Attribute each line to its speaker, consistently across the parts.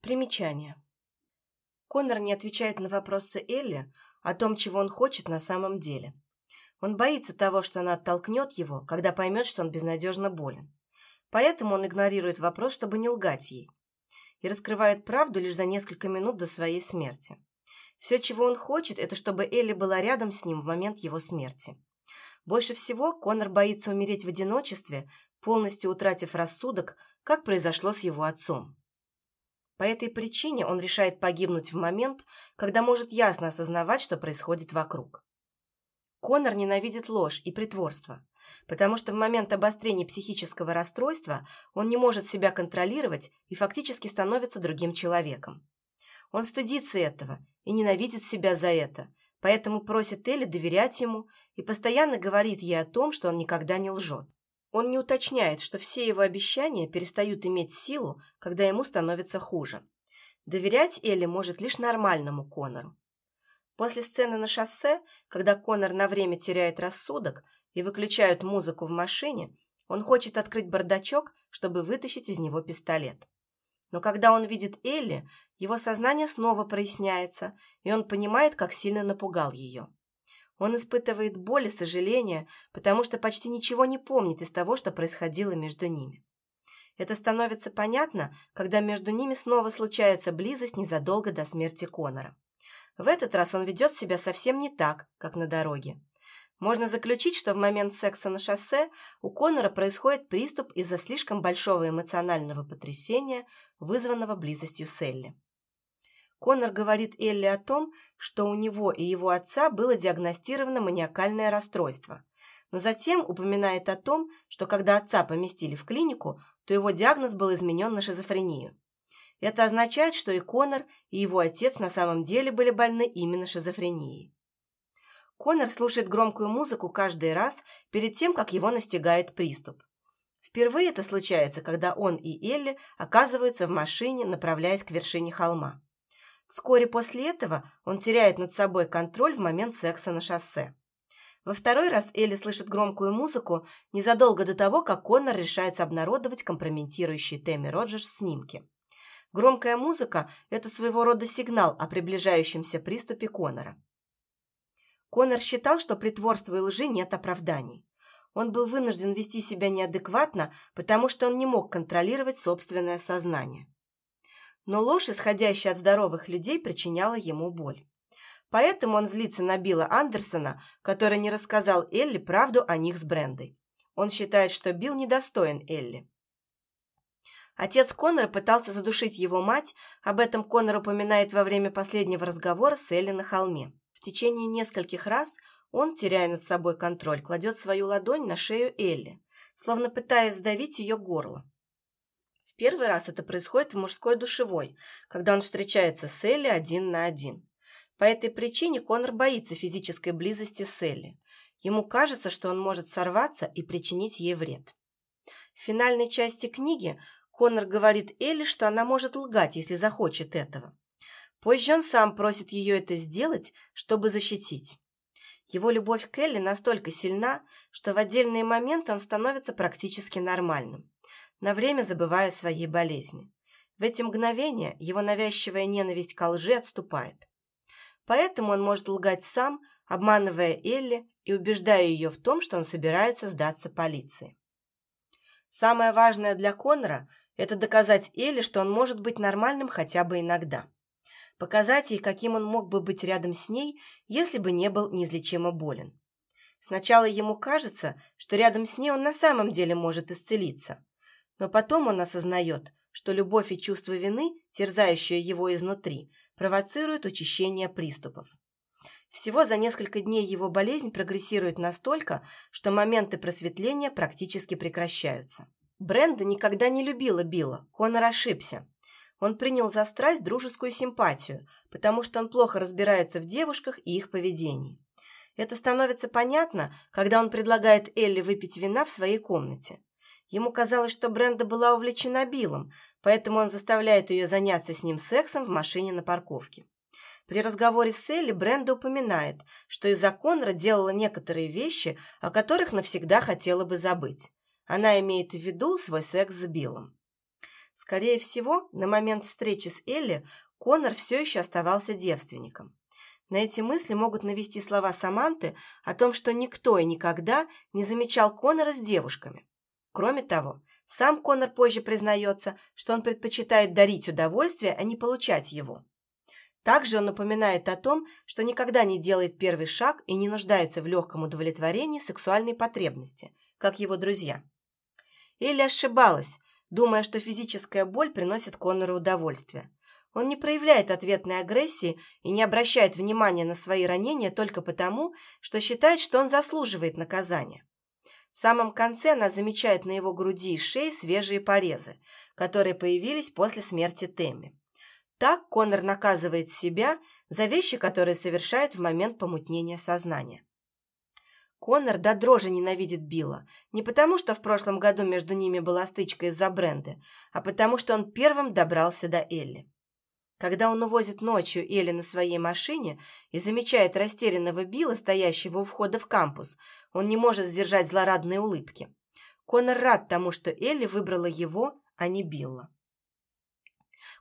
Speaker 1: Примечание. Коннор не отвечает на вопросы Элли о том, чего он хочет на самом деле. Он боится того, что она оттолкнет его, когда поймет, что он безнадежно болен. Поэтому он игнорирует вопрос, чтобы не лгать ей. И раскрывает правду лишь за несколько минут до своей смерти. Все, чего он хочет, это чтобы Элли была рядом с ним в момент его смерти. Больше всего Коннор боится умереть в одиночестве, полностью утратив рассудок, как произошло с его отцом. По этой причине он решает погибнуть в момент, когда может ясно осознавать, что происходит вокруг. Конор ненавидит ложь и притворство, потому что в момент обострения психического расстройства он не может себя контролировать и фактически становится другим человеком. Он стыдится этого и ненавидит себя за это, поэтому просит Элли доверять ему и постоянно говорит ей о том, что он никогда не лжет. Он не уточняет, что все его обещания перестают иметь силу, когда ему становится хуже. Доверять Элли может лишь нормальному Конору. После сцены на шоссе, когда Конор на время теряет рассудок и выключают музыку в машине, он хочет открыть бардачок, чтобы вытащить из него пистолет. Но когда он видит Элли, его сознание снова проясняется, и он понимает, как сильно напугал ее. Он испытывает боль и сожаление, потому что почти ничего не помнит из того, что происходило между ними. Это становится понятно, когда между ними снова случается близость незадолго до смерти Конора. В этот раз он ведет себя совсем не так, как на дороге. Можно заключить, что в момент секса на шоссе у Конора происходит приступ из-за слишком большого эмоционального потрясения, вызванного близостью с Элли. Конор говорит Элли о том, что у него и его отца было диагностировано маниакальное расстройство, но затем упоминает о том, что когда отца поместили в клинику, то его диагноз был изменен на шизофрению. Это означает, что и Конор, и его отец на самом деле были больны именно шизофренией. Конор слушает громкую музыку каждый раз перед тем, как его настигает приступ. Впервые это случается, когда он и Элли оказываются в машине, направляясь к вершине холма. Вскоре после этого он теряет над собой контроль в момент секса на шоссе. Во второй раз Элли слышит громкую музыку незадолго до того, как Коннор решается обнародовать компрометирующие Тэмми Роджерс снимки. Громкая музыка – это своего рода сигнал о приближающемся приступе Конора. Конор считал, что притворству и лжи нет оправданий. Он был вынужден вести себя неадекватно, потому что он не мог контролировать собственное сознание. Но ложь, исходящая от здоровых людей, причиняла ему боль. Поэтому он злится на Билла Андерсона, который не рассказал Элли правду о них с Брендой. Он считает, что Билл недостоин Элли. Отец Конора пытался задушить его мать, об этом Конор упоминает во время последнего разговора с Элли на холме. В течение нескольких раз он, теряя над собой контроль, кладет свою ладонь на шею Элли, словно пытаясь сдавить ее горло. Первый раз это происходит в мужской душевой, когда он встречается с Элли один на один. По этой причине Конор боится физической близости с Элли. Ему кажется, что он может сорваться и причинить ей вред. В финальной части книги Коннор говорит Элли, что она может лгать, если захочет этого. Позже он сам просит ее это сделать, чтобы защитить. Его любовь к Элли настолько сильна, что в отдельные моменты он становится практически нормальным, на время забывая о своей болезни. В эти мгновения его навязчивая ненависть к лжи отступает. Поэтому он может лгать сам, обманывая Элли и убеждая ее в том, что он собирается сдаться полиции. Самое важное для Коннора это доказать Элли, что он может быть нормальным хотя бы иногда. Показать ей, каким он мог бы быть рядом с ней, если бы не был неизлечимо болен. Сначала ему кажется, что рядом с ней он на самом деле может исцелиться. Но потом он осознает, что любовь и чувство вины, терзающие его изнутри, провоцируют учащение приступов. Всего за несколько дней его болезнь прогрессирует настолько, что моменты просветления практически прекращаются. Бренда никогда не любила Билла, Конор ошибся. Он принял за страсть дружескую симпатию, потому что он плохо разбирается в девушках и их поведении. Это становится понятно, когда он предлагает Элли выпить вина в своей комнате. Ему казалось, что Бренда была увлечена Биллом, поэтому он заставляет ее заняться с ним сексом в машине на парковке. При разговоре с Элли Бренда упоминает, что из-за Конра делала некоторые вещи, о которых навсегда хотела бы забыть. Она имеет в виду свой секс с Биллом. Скорее всего, на момент встречи с Элли Конор все еще оставался девственником. На эти мысли могут навести слова Саманты о том, что никто и никогда не замечал Конора с девушками. Кроме того, сам Конор позже признается, что он предпочитает дарить удовольствие, а не получать его. Также он напоминает о том, что никогда не делает первый шаг и не нуждается в легком удовлетворении сексуальной потребности, как его друзья. Элли ошибалась, думая, что физическая боль приносит Конору удовольствие. Он не проявляет ответной агрессии и не обращает внимания на свои ранения только потому, что считает, что он заслуживает наказания. В самом конце она замечает на его груди и шее свежие порезы, которые появились после смерти Тэмми. Так Конор наказывает себя за вещи, которые совершает в момент помутнения сознания. Конор до дрожи ненавидит Билла. Не потому, что в прошлом году между ними была стычка из-за бренда, а потому, что он первым добрался до Элли. Когда он увозит ночью Элли на своей машине и замечает растерянного Билла, стоящего у входа в кампус, он не может сдержать злорадные улыбки. Конор рад тому, что Элли выбрала его, а не Билла.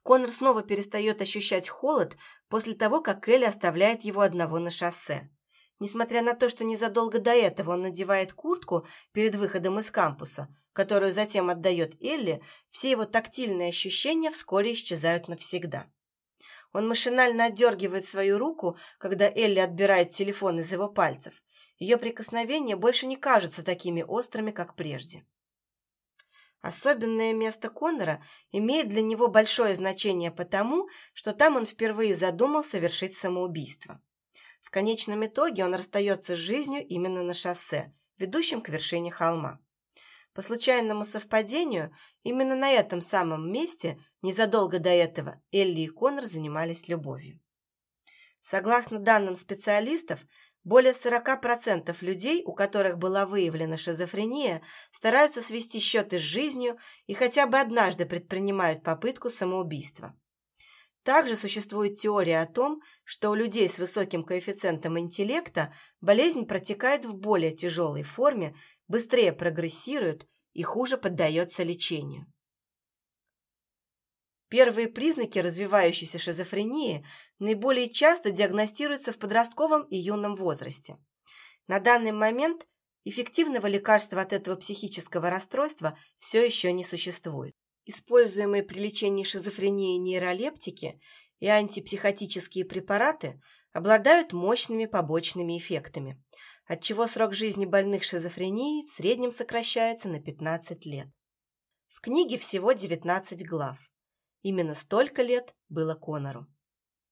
Speaker 1: Конор снова перестает ощущать холод после того, как Элли оставляет его одного на шоссе. Несмотря на то, что незадолго до этого он надевает куртку перед выходом из кампуса, которую затем отдает Элли, все его тактильные ощущения вскоре исчезают навсегда. Он машинально отдергивает свою руку, когда Элли отбирает телефон из его пальцев. Ее прикосновения больше не кажутся такими острыми, как прежде. Особенное место Коннора имеет для него большое значение потому, что там он впервые задумал совершить самоубийство. В конечном итоге он расстается с жизнью именно на шоссе, ведущем к вершине холма. По случайному совпадению, именно на этом самом месте, незадолго до этого, Элли и Коннор занимались любовью. Согласно данным специалистов, более 40% людей, у которых была выявлена шизофрения, стараются свести счеты с жизнью и хотя бы однажды предпринимают попытку самоубийства. Также существует теория о том, что у людей с высоким коэффициентом интеллекта болезнь протекает в более тяжелой форме, быстрее прогрессирует и хуже поддается лечению. Первые признаки развивающейся шизофрении наиболее часто диагностируются в подростковом и юном возрасте. На данный момент эффективного лекарства от этого психического расстройства все еще не существует. Используемые при лечении шизофрении нейролептики и антипсихотические препараты обладают мощными побочными эффектами, отчего срок жизни больных шизофренией в среднем сокращается на 15 лет. В книге всего 19 глав. Именно столько лет было Конору.